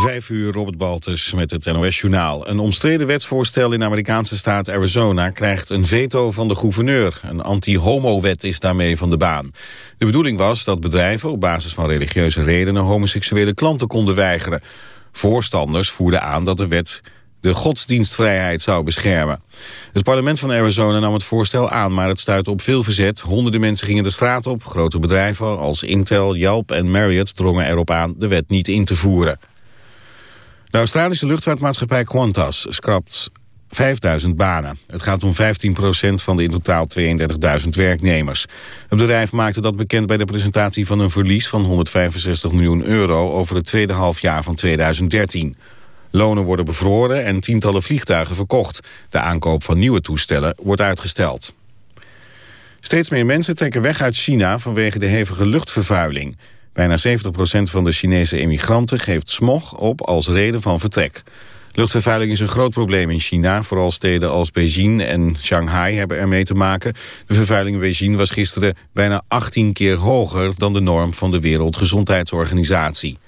Vijf uur, Robert Baltus met het NOS-journaal. Een omstreden wetsvoorstel in de Amerikaanse staat Arizona... krijgt een veto van de gouverneur. Een anti-homo-wet is daarmee van de baan. De bedoeling was dat bedrijven op basis van religieuze redenen... homoseksuele klanten konden weigeren. Voorstanders voerden aan dat de wet de godsdienstvrijheid zou beschermen. Het parlement van Arizona nam het voorstel aan, maar het stuitte op veel verzet. Honderden mensen gingen de straat op. Grote bedrijven als Intel, Yelp en Marriott drongen erop aan de wet niet in te voeren. De Australische luchtvaartmaatschappij Qantas schrapt 5000 banen. Het gaat om 15% van de in totaal 32.000 werknemers. Het bedrijf maakte dat bekend bij de presentatie van een verlies van 165 miljoen euro over het tweede halfjaar van 2013. Lonen worden bevroren en tientallen vliegtuigen verkocht. De aankoop van nieuwe toestellen wordt uitgesteld. Steeds meer mensen trekken weg uit China vanwege de hevige luchtvervuiling. Bijna 70% van de Chinese emigranten geeft smog op als reden van vertrek. Luchtvervuiling is een groot probleem in China. Vooral steden als Beijing en Shanghai hebben ermee te maken. De vervuiling in Beijing was gisteren bijna 18 keer hoger... dan de norm van de Wereldgezondheidsorganisatie.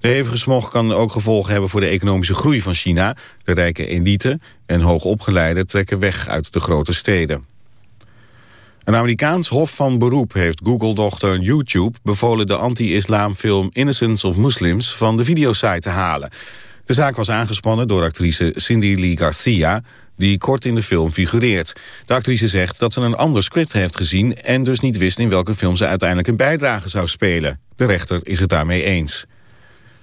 De hevige smog kan ook gevolgen hebben voor de economische groei van China. De rijke elite en hoogopgeleiden trekken weg uit de grote steden. Een Amerikaans hof van beroep heeft Google-dochter YouTube bevolen de anti-islamfilm Innocence of Muslims van de videosite te halen. De zaak was aangespannen door actrice Cindy Lee Garcia, die kort in de film figureert. De actrice zegt dat ze een ander script heeft gezien en dus niet wist in welke film ze uiteindelijk een bijdrage zou spelen. De rechter is het daarmee eens.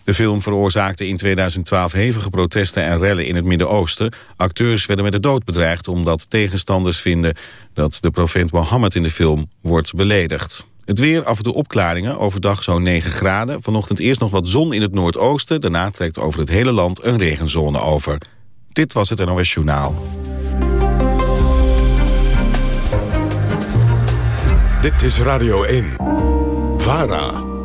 De film veroorzaakte in 2012 hevige protesten en rellen in het Midden-Oosten. Acteurs werden met de dood bedreigd omdat tegenstanders vinden dat de profeet Mohammed in de film wordt beledigd. Het weer, af en toe opklaringen, overdag zo'n 9 graden. Vanochtend eerst nog wat zon in het noordoosten. Daarna trekt over het hele land een regenzone over. Dit was het NOS Journaal. Dit is Radio 1. VARA.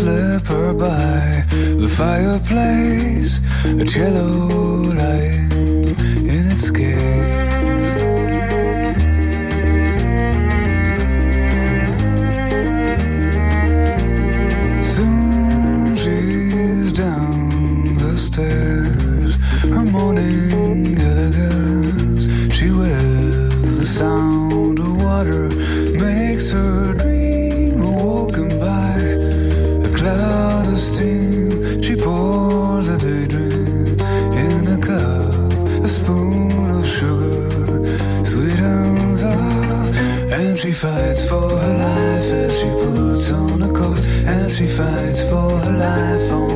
Slipper by the fireplace, a cello lying in its case. Fights for her life as she puts on a coat. as she fights for her life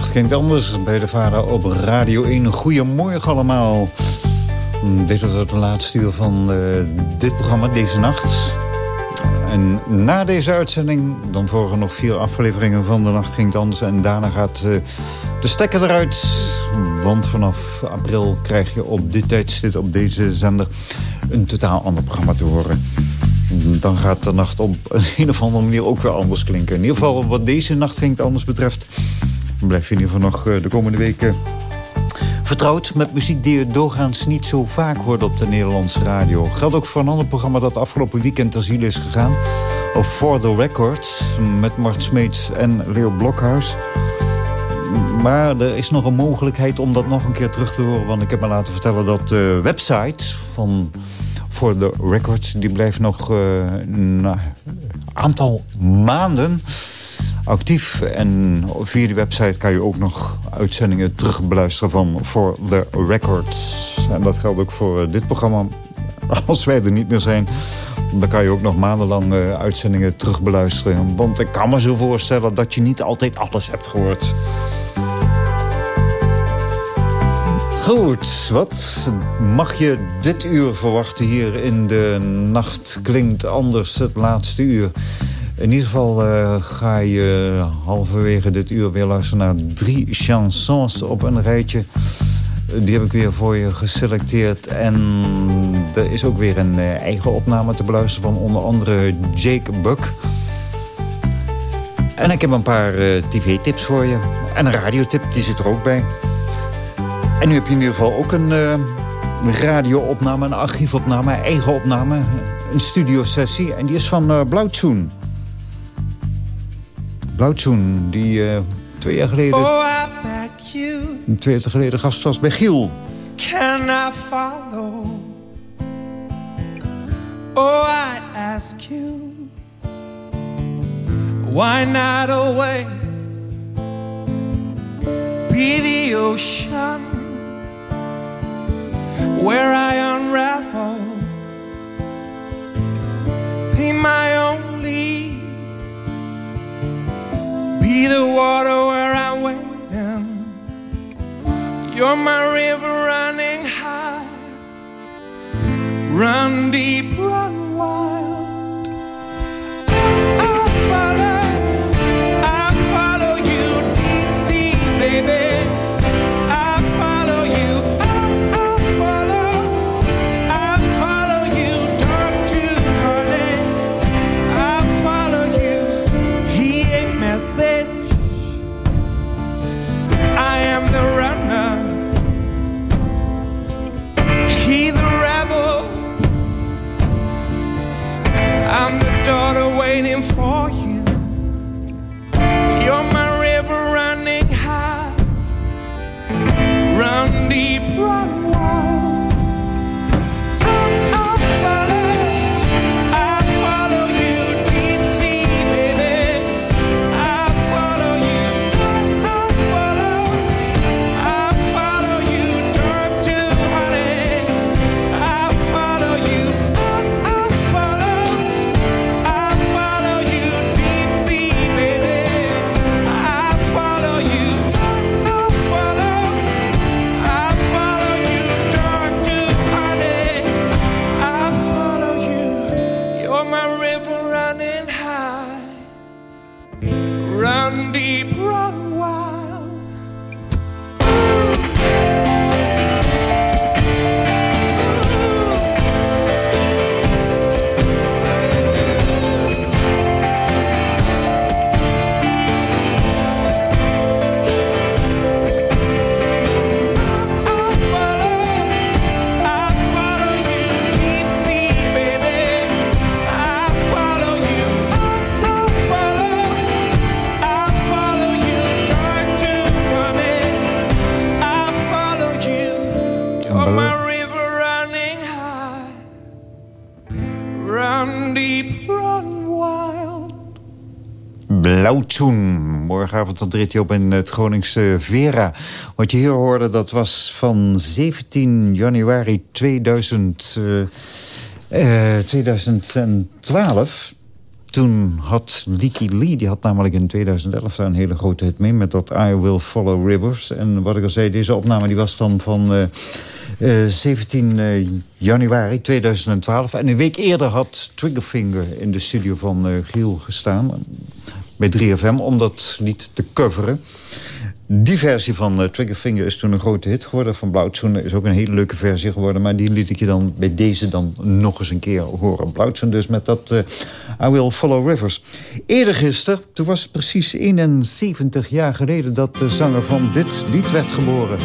Nacht Klinkt Anders bij de Vader op Radio 1. Goedemorgen allemaal. Mm, Dit was het laatste uur van eh, dit programma, deze nacht. En na deze uitzending, dan volgen nog vier afleveringen van de Nacht Klinkt Anders. En daarna gaat eh, de stekker eruit. Want vanaf april krijg je op dit tijdstip, op deze zender... een totaal ander programma te horen. Dan gaat de nacht op een of andere manier ook weer anders klinken. In ieder geval wat deze Nacht Klinkt Anders betreft... blijf je in ieder geval nog eh, de komende weken vertrouwd met muziek die je doorgaans niet zo vaak hoort op de Nederlandse radio. Geldt ook voor een ander programma dat afgelopen weekend ter ziele is gegaan. Of For The Records met Mart Smeets en Leo Blokhuis. Maar er is nog een mogelijkheid om dat nog een keer terug te horen. Want ik heb me laten vertellen dat de website van For The Records... die blijft nog eh, een aantal maanden actief. En via die website kan je ook nog uitzendingen terugbeluisteren van For The Records. En dat geldt ook voor eh, dit programma. Als wij er niet meer zijn, dan kan je ook nog maandenlang eh, uitzendingen terugbeluisteren. Want ik kan me zo voorstellen dat je niet altijd alles hebt gehoord. Goed, wat mag je dit uur verwachten hier in de Nacht Klinkt Anders, het laatste uur? In ieder geval eh, ga je halverwege dit uur weer luisteren naar drie chansons op een rijtje. Die heb ik weer voor je geselecteerd. En er is ook weer een eh, eigen opname te beluisteren van onder andere Jake Buck. En ik heb een paar eh, tv-tips voor je. En een radiotip, die zit er ook bij. En nu heb je in ieder geval ook een radioopname, een archiefopname, eigen opname. Een studiosessie. En die is van uh. Blauwtsoen, die uh, twee jaar geleden... Oh, I beg you, Twee jaar geleden gast was bij Giel. can I follow? Oh, I ask you, why not always be the ocean where I unravel, be my only, be the water where I wade in. You're my river running high, run deep, run wild. Morgenavond dan op in het Groningse Vera. Wat je hier hoorde, dat was van 17 januari 2000, uh, uh, 2012 toen had Leaky Lee, die had namelijk in 2011 daar een hele grote hit mee... met dat I Will Follow Rivers. En wat ik al zei, deze opname die was dan van uh, uh, 17 uh, januari 2012. En een week eerder had Triggerfinger in de studio van Giel gestaan... bij 3FM, om dat lied te coveren. Die versie van uh, Triggerfinger is toen een grote hit geworden. Van Blauwtsoen is ook een hele leuke versie geworden. Maar die liet ik je dan bij deze dan nog eens een keer horen. Blauwtsoen dus met dat uh, I Will Follow Rivers. Eerder gisteren, toen was het precies 71 jaar geleden... dat de zanger van dit lied werd geboren.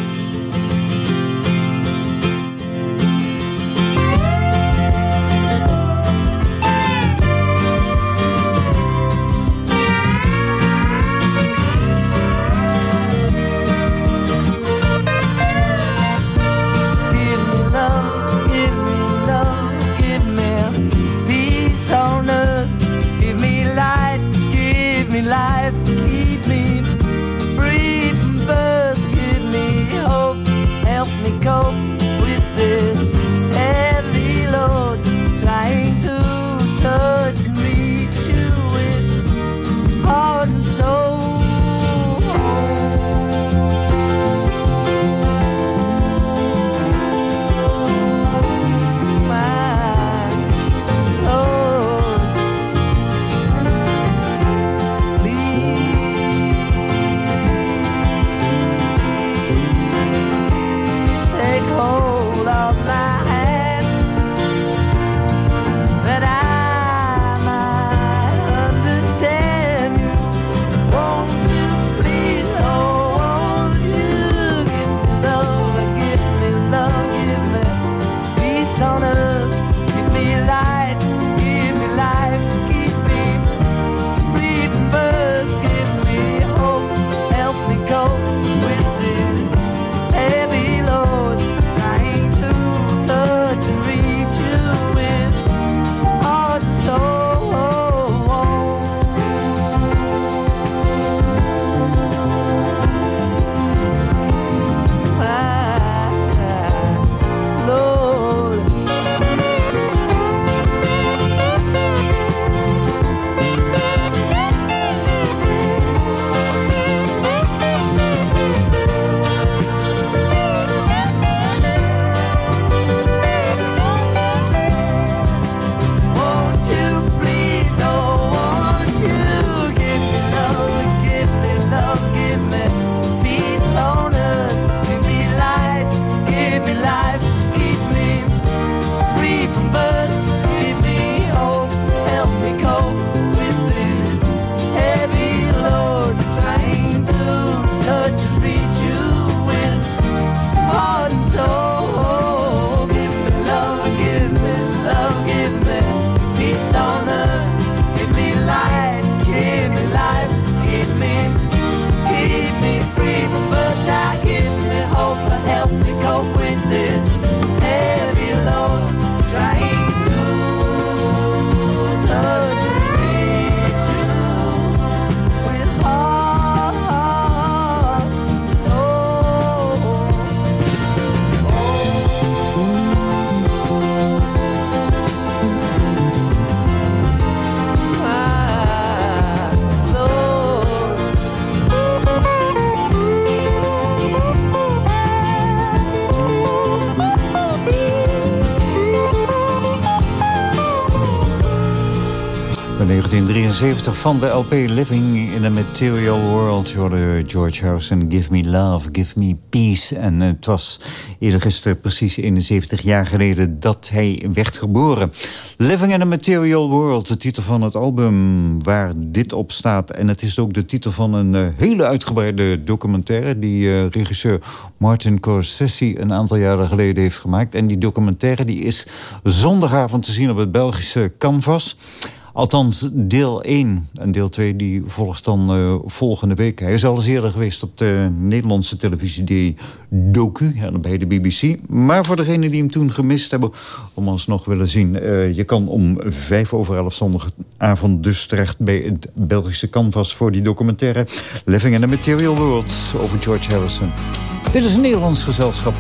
Van de LP Living in a Material World. Je George Harrison, Give Me Love, Give Me Peace. En het was eerder gisteren precies 71 jaar geleden dat hij werd geboren. Living in a Material World, de titel van het album waar dit op staat. En het is ook de titel van een uh, hele uitgebreide documentaire... die uh, regisseur Martin Scorsese een aantal jaren geleden heeft gemaakt. En die documentaire die is zondagavond te zien op het Belgische Canvas... Althans, deel 1. En deel 2 die volgt dan uh, volgende week. Hij is al eens eerder geweest op de Nederlandse televisie... die docu bij de BBC. Maar voor degenen die hem toen gemist hebben... om ons nog willen zien... Uh, je kan om vijf over elf zondagavond dus terecht... bij het Belgische Canvas voor die documentaire... Living in a Material World over George Harrison. Dit is een Nederlands gezelschap.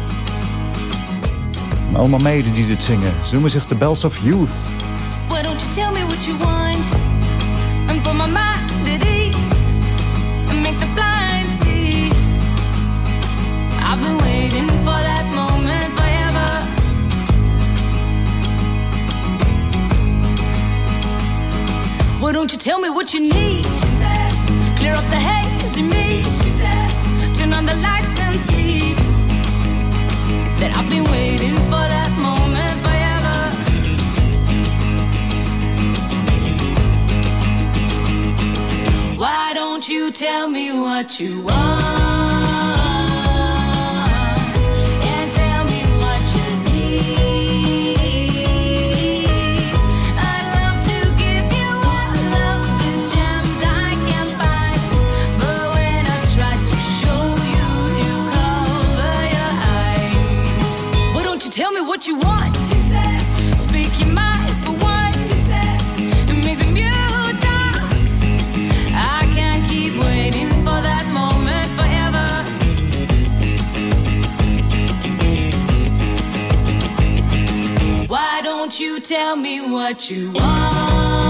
Allemaal meiden die dit zingen. Ze noemen zich The Bells of Youth. Why don't you tell me what you need? She said, Clear up the haze in me. She said, Turn on the lights and see that I've been waiting for that moment forever. Why don't you tell me what you want? You tell me what you want?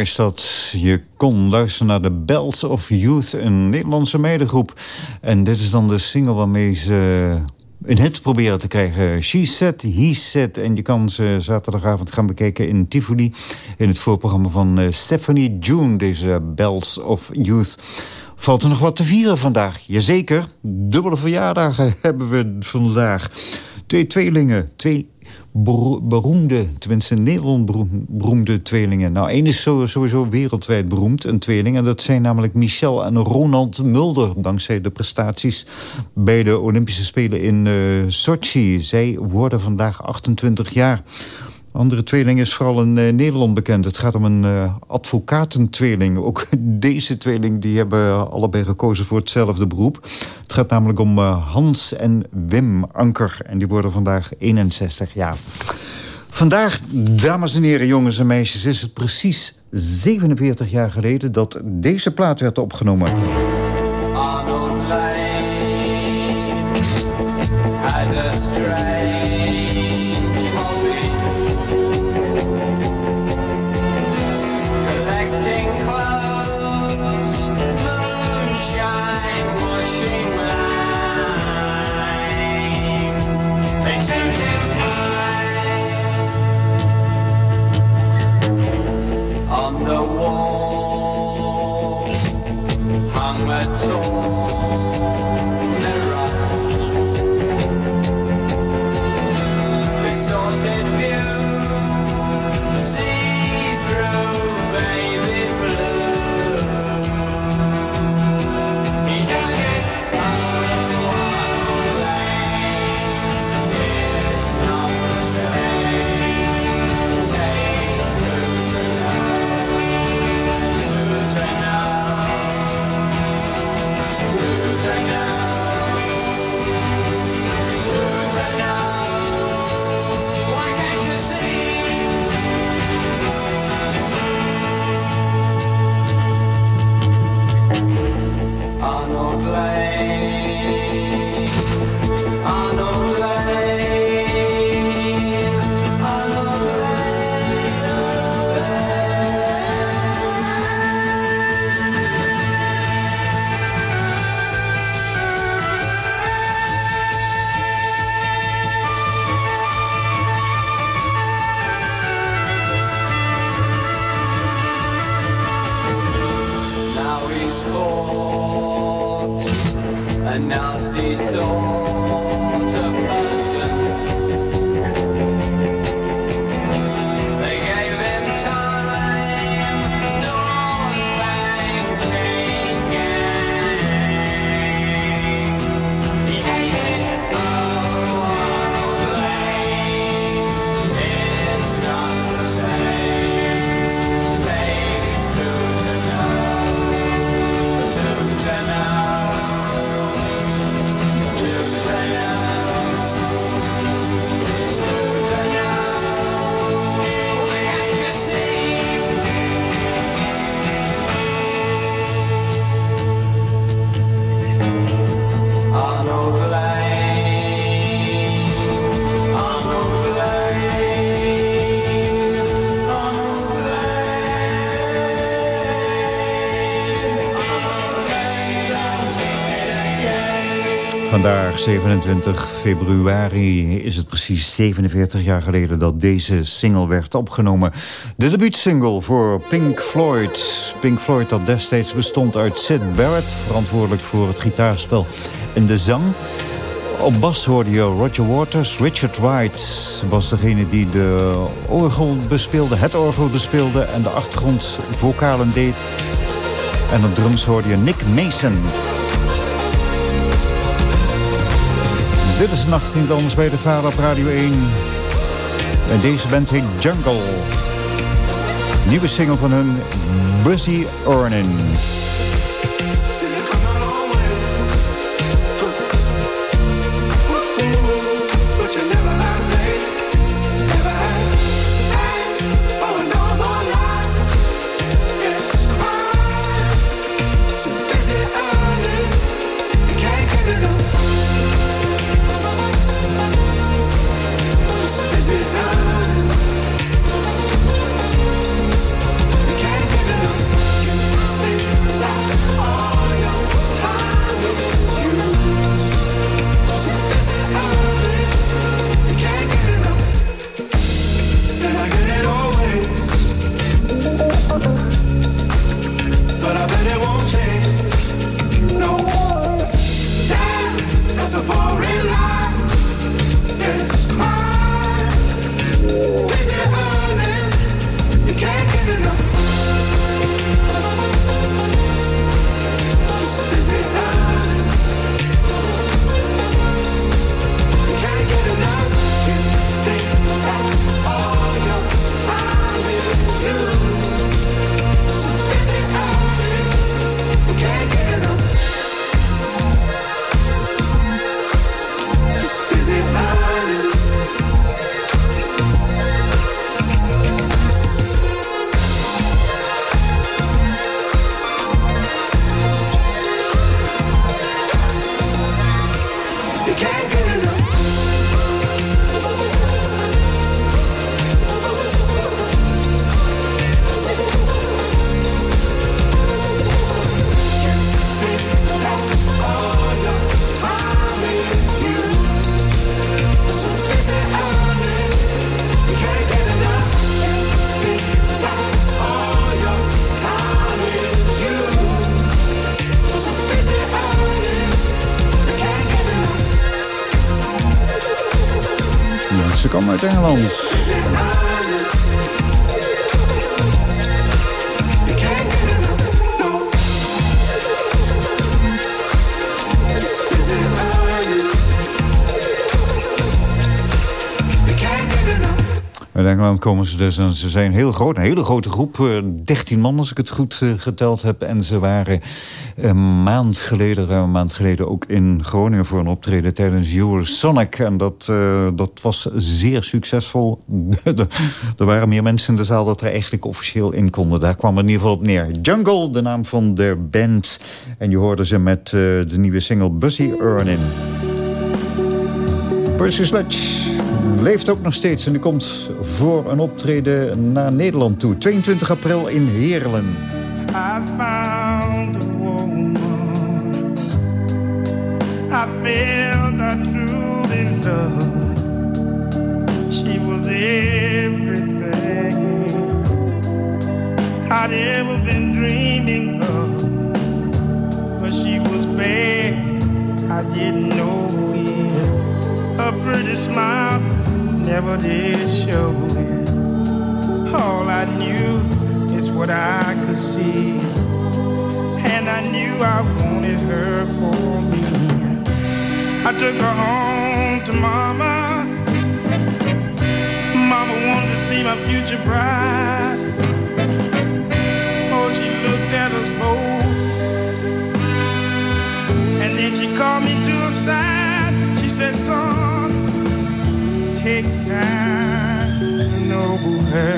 Is dat je kon luisteren naar de Bells of Youth, een Nederlandse meidengroep. En dit is dan de single waarmee ze een hit proberen te krijgen. She Said, He Said. En je kan ze zaterdagavond gaan bekijken in Tivoli... in het voorprogramma van uh, Stephanie June, deze Bells of Youth. Valt er nog wat te vieren vandaag? Jazeker, dubbele verjaardagen hebben we vandaag. Twee tweelingen, twee beroemde, tenminste in Nederland beroemde tweelingen. Nou, één is sowieso wereldwijd beroemd, een tweeling. En dat zijn namelijk Michel en Ronald Mulder. Dankzij de prestaties bij de Olympische Spelen in uh, Sochi. Zij worden vandaag 28 jaar andere tweeling is vooral in uh, Nederland bekend. Het gaat om een uh, advocatentweeling. Ook deze tweeling die hebben allebei gekozen voor hetzelfde beroep. Het gaat namelijk om uh, Hans en Wim Anker. En die worden vandaag 61 jaar. Vandaag, dames en heren, jongens en meisjes... is het precies 47 jaar geleden dat deze plaat werd opgenomen. Vandaag, 27 februari, is het precies 47 jaar geleden... dat deze single werd opgenomen. De debuutsingle voor Pink Floyd. Pink Floyd dat destijds bestond uit Sid Barrett... verantwoordelijk voor het gitaarspel en de zang. Op bas hoorde je Roger Waters. Richard Wright was degene die de orgel bespeelde, het orgel bespeelde... en de achtergrondvokalen deed. En op drums hoorde je Nick Mason... Dit is Nacht in Dans bij de Vader op Radio 1. En deze band heet Jungle. Nieuwe single van hun, Busy Earning. Komen ze dus en ze zijn heel groot. Een hele grote groep, 13 eh, man als ik het goed eh, geteld heb. En ze waren een maand geleden, een maand geleden ook in Groningen voor een optreden tijdens Eurosonic. En dat, dat was zeer succesvol. er waren meer mensen in de zaal dat er eigenlijk officieel in konden. Daar kwam het in ieder geval op neer. Jungle, de naam van de band. En je hoorde ze met de nieuwe single Busy Earnin. Percy Sledge leeft ook nog steeds en die komt voor een optreden naar Nederland toe. 22 april in Heerlen. I found a woman I felt I truly loved She was everything I'd ever been dreaming of But she was bad, I didn't know it pretty smile never did show it. All I knew is what I could see. And I knew I wanted her for me. I took her home to mama. Mama wanted to see my future bride. Oh, she looked at us both. And then she called me to her side. She said, son, take time to know her.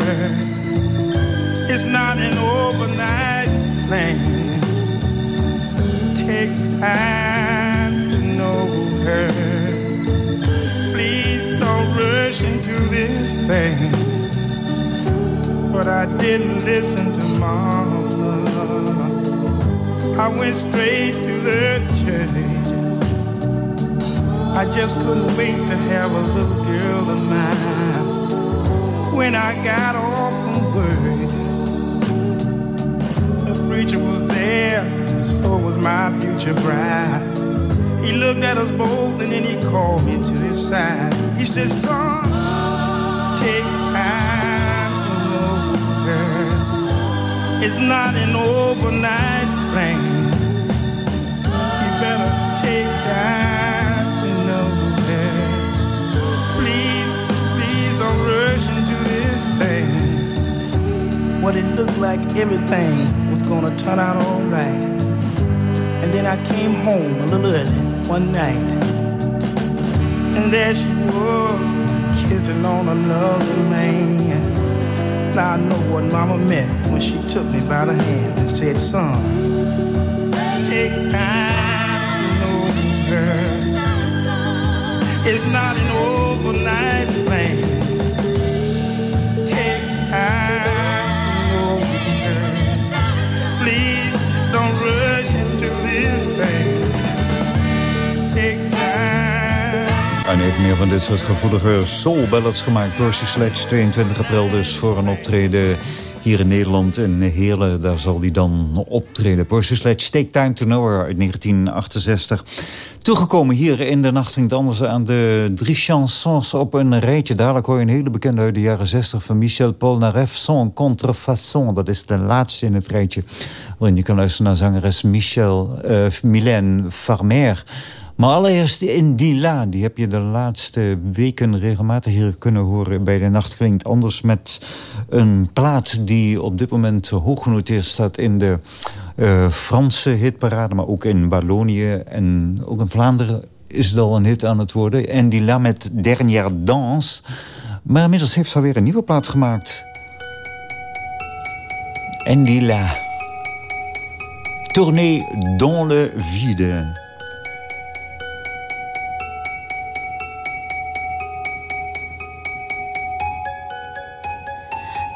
It's not an overnight thing. Take time to know her. Please don't rush into this thing. But I didn't listen to mama. I went straight to the church. I just couldn't wait to have a little girl of mine. When I got off from work, the preacher was there, so was my future bride. He looked at us both and then he called me to his side. He said, Son, take time to know her. It's not an overnight thing. What it looked like everything was gonna turn out alright. And then I came home a little early one night. And there she was, kissing on another man. Now I know what mama meant when she took me by the hand and said, son, take time know her. It's not an overnight thing. Take time En even meer van dit soort gevoelige soul ballads gemaakt. Percy Sledge, 22 april dus voor een optreden hier in Nederland. In Heerlen, daar zal hij dan optreden. Percy Sledge, Take Time to Know Her uit 1968. Toegekomen hier in de Nacht ging anders aan de drie chansons op een rijtje. Dadelijk hoor je een hele bekende uit de jaren 60 van Michel Polnareff. Son contrefaçon, dat is de laatste in het rijtje. Waarin je kan luisteren naar zangeres Michel, uh, Farmer... Maar allereerst in Dila, die heb je de laatste weken regelmatig hier kunnen horen bij de Nacht Klinkt Anders. Met een plaat die op dit moment hoog genoteerd staat in de uh, Franse hitparade. Maar ook in Wallonië en ook in Vlaanderen is het al een hit aan het worden. En Dila met Dernière Danse. Maar inmiddels heeft ze alweer een nieuwe plaat gemaakt. En Dila. Tournée dans le vide.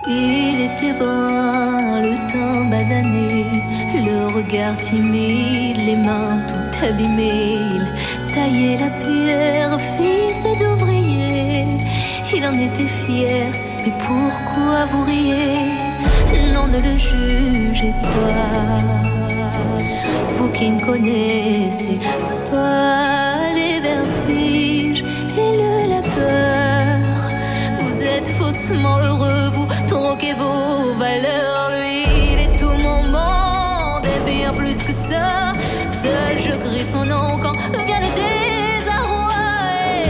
Il était brun, le teint basané, le regard timide, les mains tout abîmées. Il taillait la pierre, fils d'ouvrier. Il en était fier, mais pourquoi vous riez? Non, ne le jugez pas. Vous qui ne connaissez pas faussement heureux, vous troquez vos valeurs. Lui, il est tout mon monde et bien plus que ça. Seul je crie son nom quand vient le désarroi.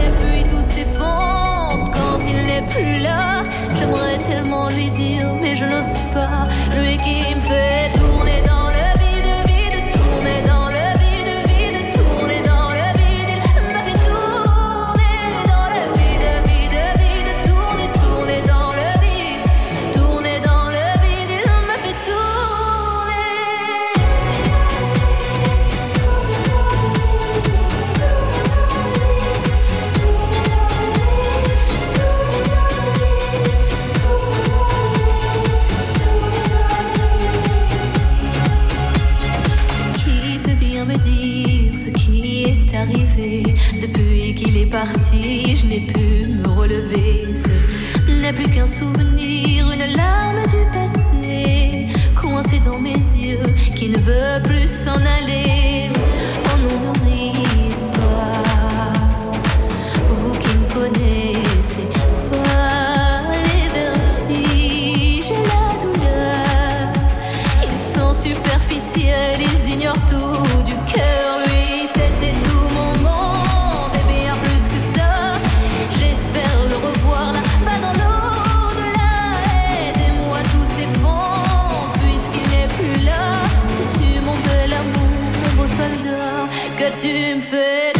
Et puis tout s'effondre quand il n'est plus là. J'aimerais tellement lui dire, mais je n'ose pas. Lui qui me fait tourner dans je n'ai pu me relever. Ce n'est plus qu'un souvenir, une larme du passé, coincée dans mes yeux, qui ne veut plus s'en aller. Oh, On nous nourrit pas, vous qui me connaissez pas les vertiges et la douleur. Ils sont superficiels, ils ignorent tout. tu me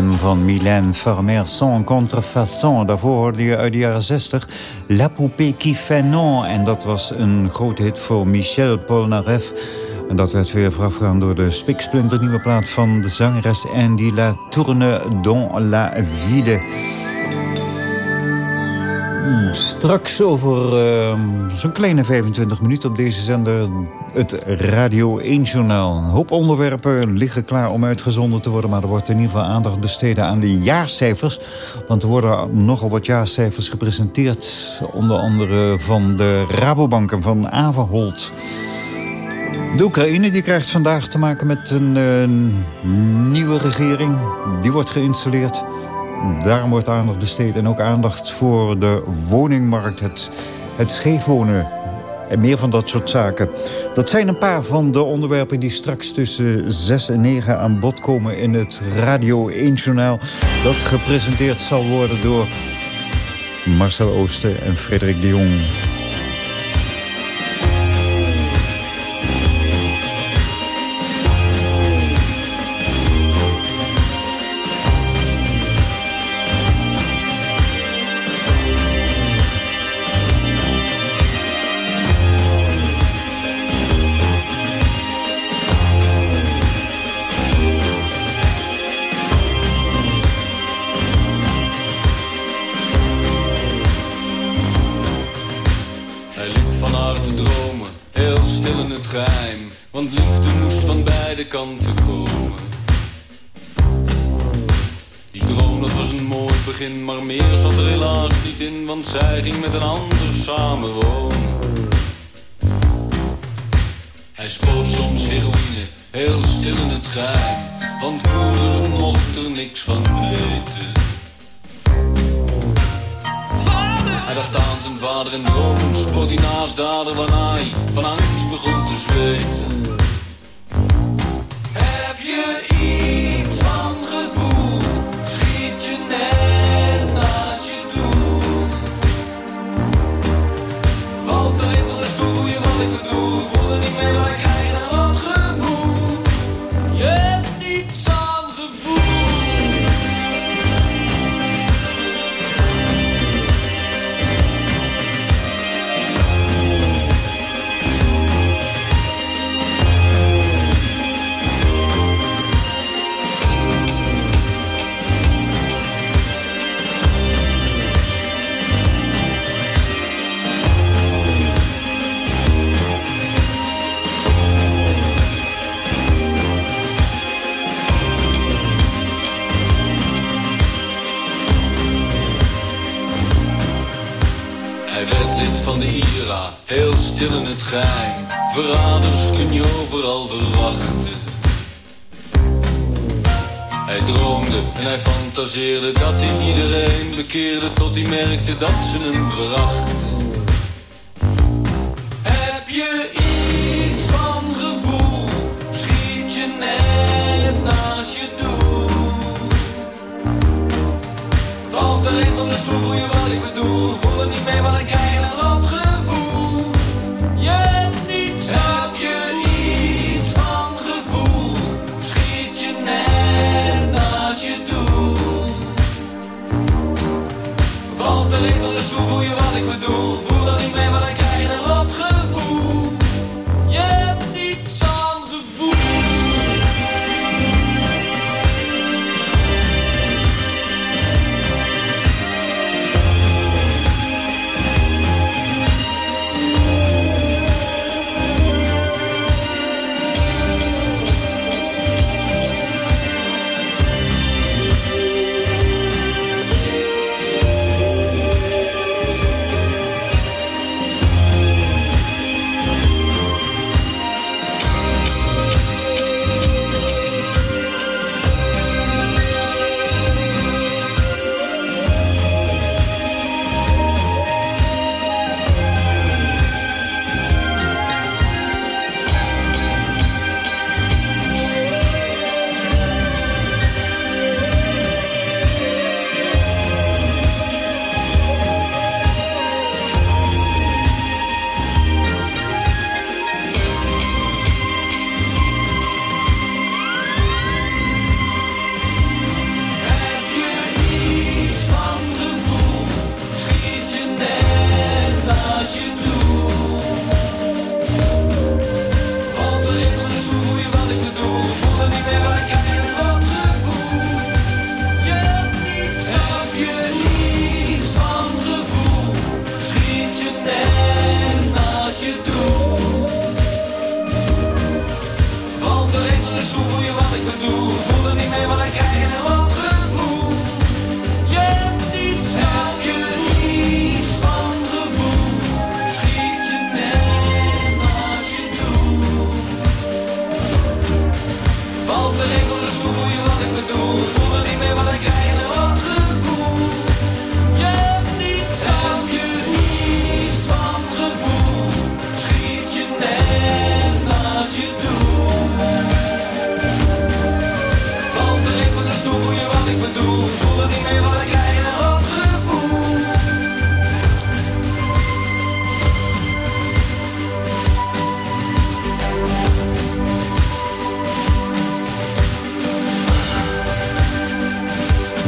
van Mylène Farmer, sans contrefaçon. Daarvoor hoorde je uit de jaren 60 La Poupée qui fait non. En dat was een grote hit voor Michel Polnareff. En dat werd weer voorafgegaan door de spiksplinter nieuwe plaat van de zangeres Andy La Tourne dans la Ville. Straks over uh, zo'n kleine 25 minuten op deze zender het Radio 1-journaal. Een hoop onderwerpen liggen klaar om uitgezonden te worden... maar er wordt in ieder geval aandacht besteden aan de jaarcijfers. Want er worden nogal wat jaarcijfers gepresenteerd... onder andere van de Rabobank en van Averholt. De Oekraïne die krijgt vandaag te maken met een, een nieuwe regering. Die wordt geïnstalleerd... Daarom wordt aandacht besteed en ook aandacht voor de woningmarkt, het, het scheefwonen en meer van dat soort zaken. Dat zijn een paar van de onderwerpen die straks tussen 6 en 9 aan bod komen in het Radio 1-journaal. Dat gepresenteerd zal worden door Marcel Ooster en Frederik de Jong.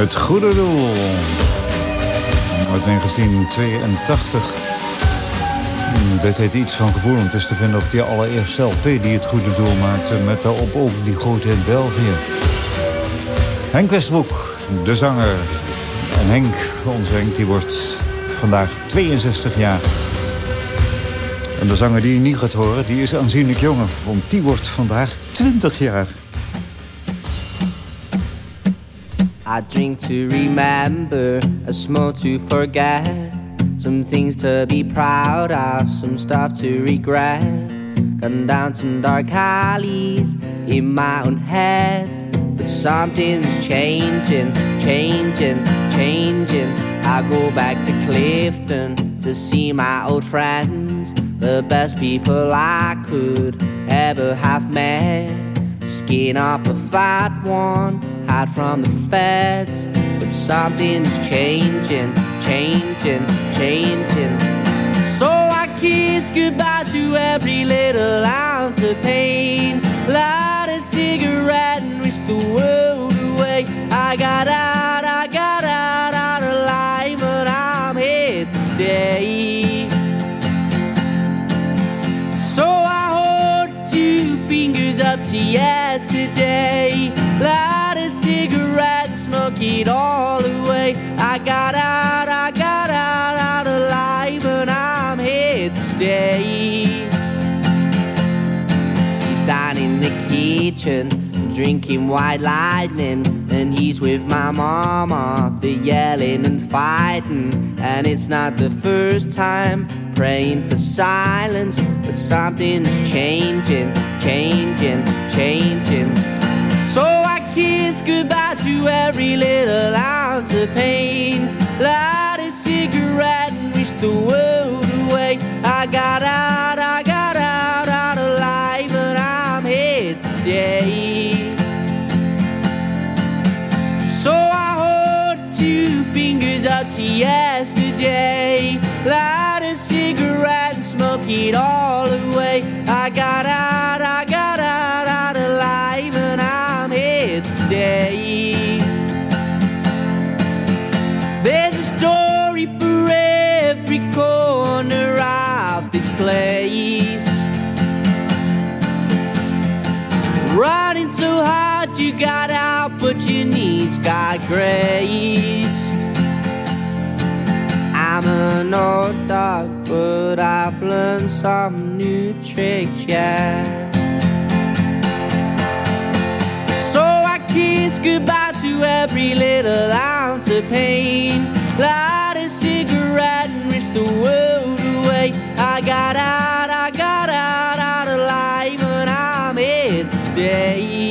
Het goede doel. Uit 1982. Hmm, Dit heet iets van gevoel. Het is te vinden op die allereerste LP die het goede doel maakte. Met daarop ook die grote in België. Henk Westbroek, de zanger. En Henk, onze Henk, die wordt vandaag 62 jaar. En de zanger die je niet gaat horen, die is aanzienlijk jonger. Want die wordt vandaag 20 jaar. I drink to remember, a smoke to forget. Some things to be proud of, some stuff to regret. Gone down some dark alleys in my own head. But something's changing, changing, changing. I go back to Clifton to see my old friends. The best people I could ever have met. Skin up a fat one, hide from the feds. But something's changing, changing, changing. So I kiss goodbye to every little ounce of pain. Light a cigarette and wish the world away. I got out, I got out, out of line, but I'm here to stay. So I hold two fingers up to yesterday. Light it all away. I got out, I got out, out life, but I'm here to stay. He's down in the kitchen, drinking white lightning. And he's with my mama, they're yelling and fighting. And it's not the first time praying for silence, but something's changing, changing, changing. Kiss goodbye to every little ounce of pain. Light a cigarette and wish the world away. I got out, I got out, out life, but I'm here to stay. So I hold two fingers up to yesterday. Light a cigarette and smoke it all away. I got out, I got hard you got out, but your knees got grazed. I'm an old dog, but I've learned some new tricks, yeah. So I kiss goodbye to every little ounce of pain. Light a cigarette and wish the world away. I got out, I got out, out of life, and I'm here to stay.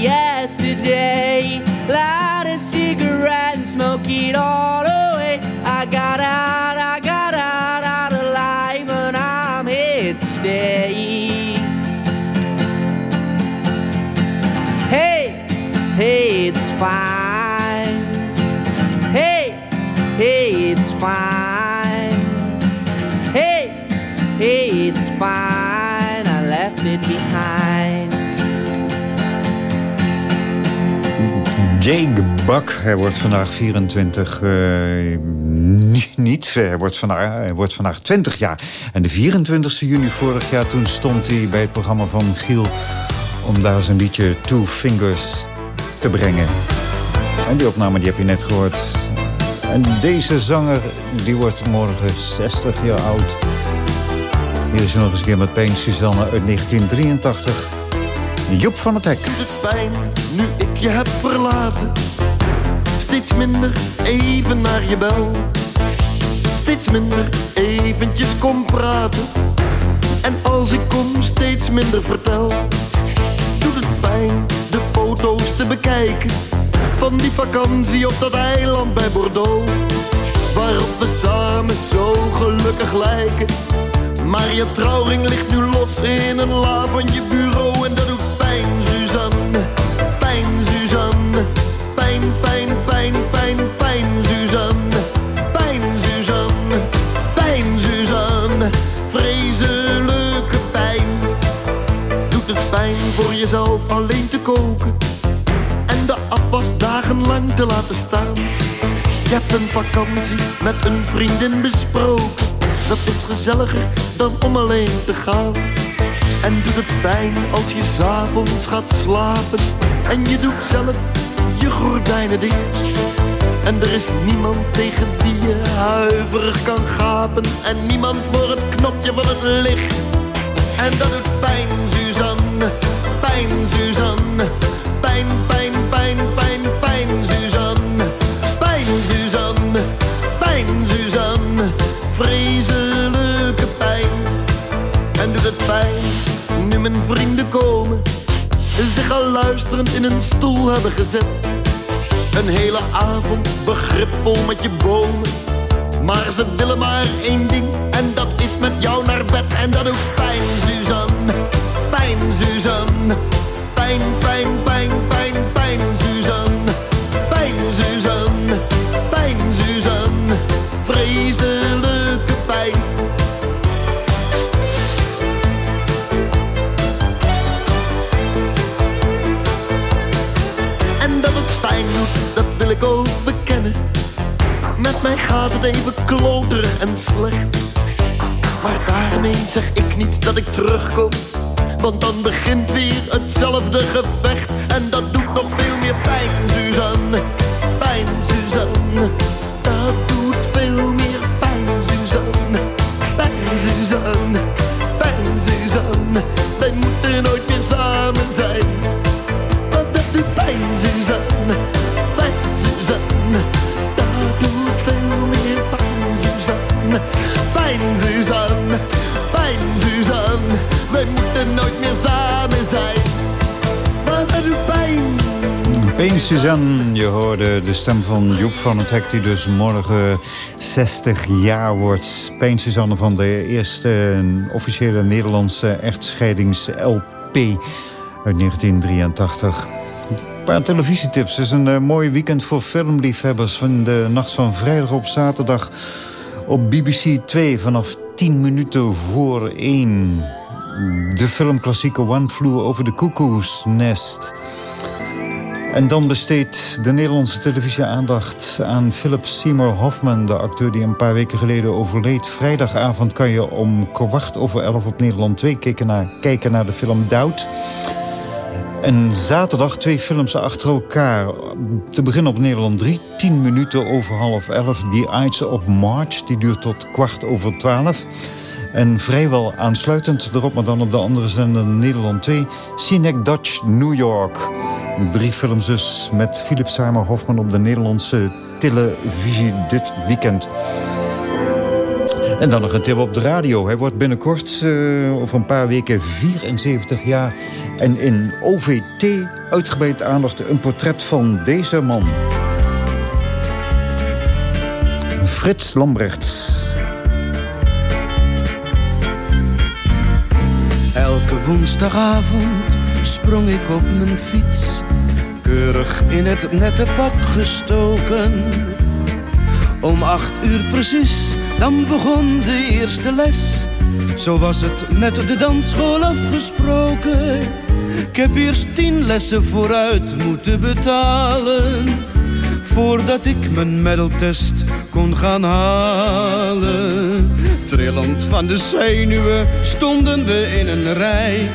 Yesterday. Light a cigarette and smoke it all away. I got out, I got out, out of life, and I'm here to stay. Hey, hey, it's fine. Jake Buck, hij wordt vandaag 24, eh, niet, hij wordt, vandaag, hij wordt vandaag 20 jaar. En de 24 juni vorig jaar, toen stond hij bij het programma van Giel... om daar zijn liedje Two Fingers te brengen. En die opname die heb je net gehoord. En deze zanger, die wordt morgen 60 jaar oud. Hier is nog eens een keer met Peen Suzanne uit 1983. Joep van het Hek. het pijn nu ik je heb verlaten. Steeds minder even naar je bel. Steeds minder eventjes kom praten. En als ik kom steeds minder vertel. Doet het pijn de foto's te bekijken. Van die vakantie op dat eiland bij Bordeaux. Waarop we samen zo gelukkig lijken. Maar je trouwring ligt nu los in een la van je bureau jezelf alleen te koken en de afwas dagenlang te laten staan. Je hebt een vakantie met een vriendin besproken. Dat is gezelliger dan om alleen te gaan. En doet het pijn als je s'avonds gaat slapen. En je doet zelf je gordijnen dicht. En er is niemand tegen die je huiverig kan gapen. En niemand voor het knopje van het licht. En dat doet pijn, Suzanne Pijn, Suzanne. Pijn, pijn, pijn, pijn, pijn, Suzanne. Pijn, Suzanne. Pijn, Suzanne. Vreselijke pijn. En doet het pijn, nu mijn vrienden komen. Zich al luisterend in een stoel hebben gezet. Een hele avond begripvol met je bomen. Maar ze willen maar één ding en dat is met jou naar bed. En dat doet pijn, Suzanne. Pijn. Pijn, pijn, pijn, pijn, pijn, Suzanne. Pijn, Suzanne. Pijn, Suzanne. Vreselijke pijn. En dat het pijn doet, dat wil ik ook bekennen. Met mij gaat het even kloterig en slecht. Maar daarmee zeg ik niet dat ik terugkom. Want dan begint weer hetzelfde gevecht. En dat doet nog veel meer pijn, Suzanne. Pijn, Suzanne. Dat doet veel meer pijn, Suzanne. Pijn, Suzanne. Suzanne, je hoorde de stem van Joep van het Hek... die dus morgen 60 jaar wordt. Peen Suzanne van de eerste officiële Nederlandse echtscheidings-LP uit 1983. Een paar televisietips. Het is een eh, mooi weekend voor filmliefhebbers... van de nacht van vrijdag op zaterdag op BBC 2 vanaf 10 minuten voor 1. De filmklassieke One Flew Over the Cuckoo's Nest... En dan besteedt de Nederlandse televisie aandacht aan Philip Seymour Hoffman... de acteur die een paar weken geleden overleed. Vrijdagavond kan je om kwart over elf op Nederland 2 kijken naar, kijken naar de film Doubt. En zaterdag twee films achter elkaar. Te beginnen op Nederland 3, 10 minuten over half elf. The Ides of March, die duurt tot kwart over twaalf. En vrijwel aansluitend erop, maar dan op de andere zender Nederland 2... Cinec Dutch New York. Drie films dus met Philip Seymour Hoffman op de Nederlandse televisie dit weekend. En dan nog een tip op de radio. Hij wordt binnenkort, uh, over een paar weken, 74 jaar. En in OVT uitgebreid aandacht een portret van deze man. Frits Lambrechts. Elke woensdagavond sprong ik op mijn fiets. Keurig in het nette pak gestoken. Om acht uur precies, dan begon de eerste les. Zo was het met de dansschool afgesproken. Ik heb eerst tien lessen vooruit moeten betalen. Voordat ik mijn medaltest kon gaan halen. Trillend van de zenuwen stonden we in een rij.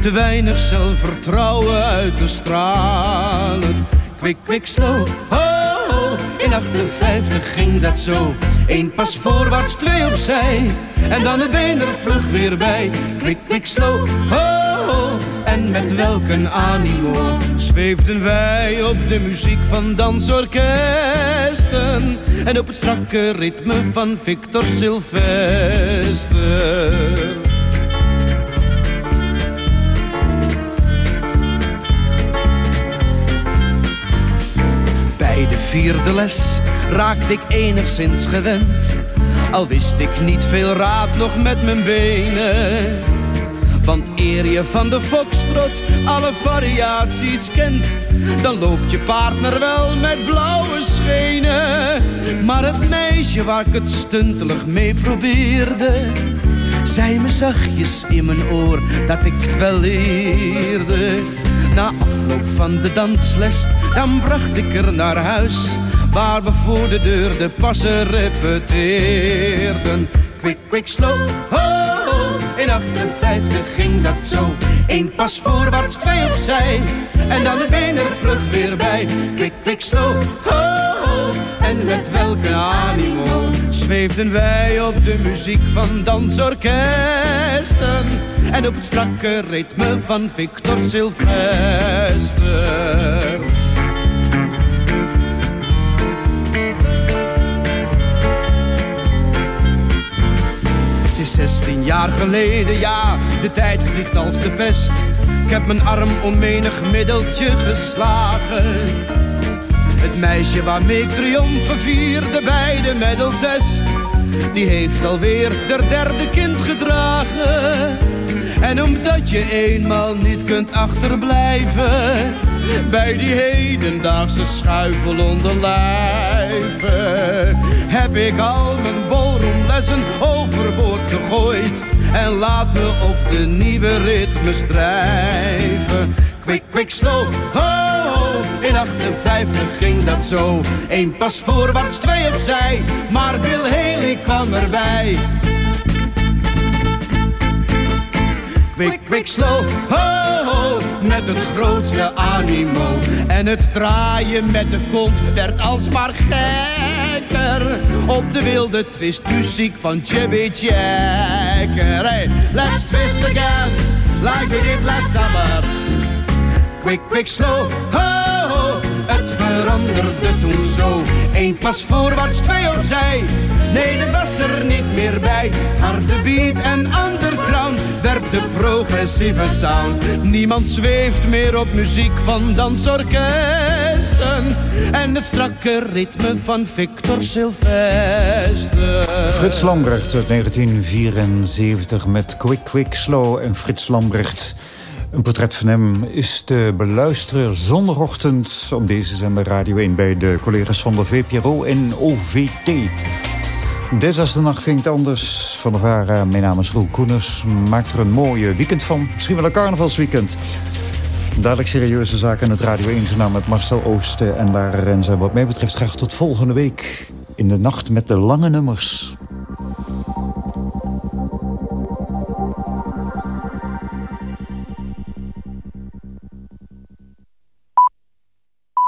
Te weinig zelfvertrouwen uit te stralen. Kwik, kwik, slow, ho. In 58 ging dat zo. Eén pas voorwaarts, twee opzij. En dan het been er vlug weer bij. Kwik, kwik, slow, ho, ho. En met welk een animo zweefden wij op de muziek van dansorkesten. En op het strakke ritme van Victor Sylvester. Bij de vierde les raakte ik enigszins gewend. Al wist ik niet veel raad nog met mijn benen. Want eer je van de foxtrot alle variaties kent, dan loopt je partner wel met blauwe schenen. Maar het meisje waar ik het stuntelig mee probeerde, zei me zachtjes in mijn oor dat ik het wel leerde. Na afloop van de dansles dan bracht ik er naar huis. Waar we voor de deur de passen repeteerden. Quick, quick, slow, ho, ho. In 58 ging dat zo. Eén pas voorwaarts, twee opzij. En dan de been er vlug weer bij. Quick, quick, slow, ho, ho. En met welke animo zweefden wij op de muziek van dansorkesten. En op het strakke ritme van Victor Sylvester. Is 16 jaar geleden, ja, de tijd vliegt als de pest. Ik heb mijn arm om menig middeltje geslagen. Het meisje waarmee ik triomfen vierde bij de medaltest. Die heeft alweer der derde kind gedragen. En omdat je eenmaal niet kunt achterblijven bij die hedendaagse schuifel onder lijven, heb ik al mijn ballroomlessen overboord gegooid en laat me op de nieuwe ritmes drijven. Quick, quick, slow, ho, ho. In 58 ging dat zo. Eén pas voorwaarts, twee opzij. Maar Bill Haley kwam erbij. Quick, quick, slow, ho, ho, met het grootste animo. En het draaien met de kont werd alsmaar Op de wilde twistmuziek van Chubby Checker. Let's twist again, like we did last summer. Quick, quick, slow, ho, ho, het veranderde toen zo. Eén pas voorwaarts, twee opzij. Nee, dat was er niet meer bij. Harde beat en underground werd de progressieve sound. Niemand zweeft meer op muziek van dansorkesten. En het strakke ritme van Victor Sylvester. Frits Lambrecht uit 1974 met Quick Quick Slow. En Frits Lambrecht, een portret van hem is te beluisteren zondagochtend op deze zender Radio 1 bij de collega's van de VPRO en OVT. Dit de nacht ging het anders. Van de VARA, mijn naam is Roel Koeners. Maak er een mooie weekend van. Misschien wel een carnavalsweekend. Dadelijk serieuze zaken in het Radio 1 journaal met Marcel Oosten en Lara Rens. En wat mij betreft graag tot volgende week. In de nacht met de lange nummers.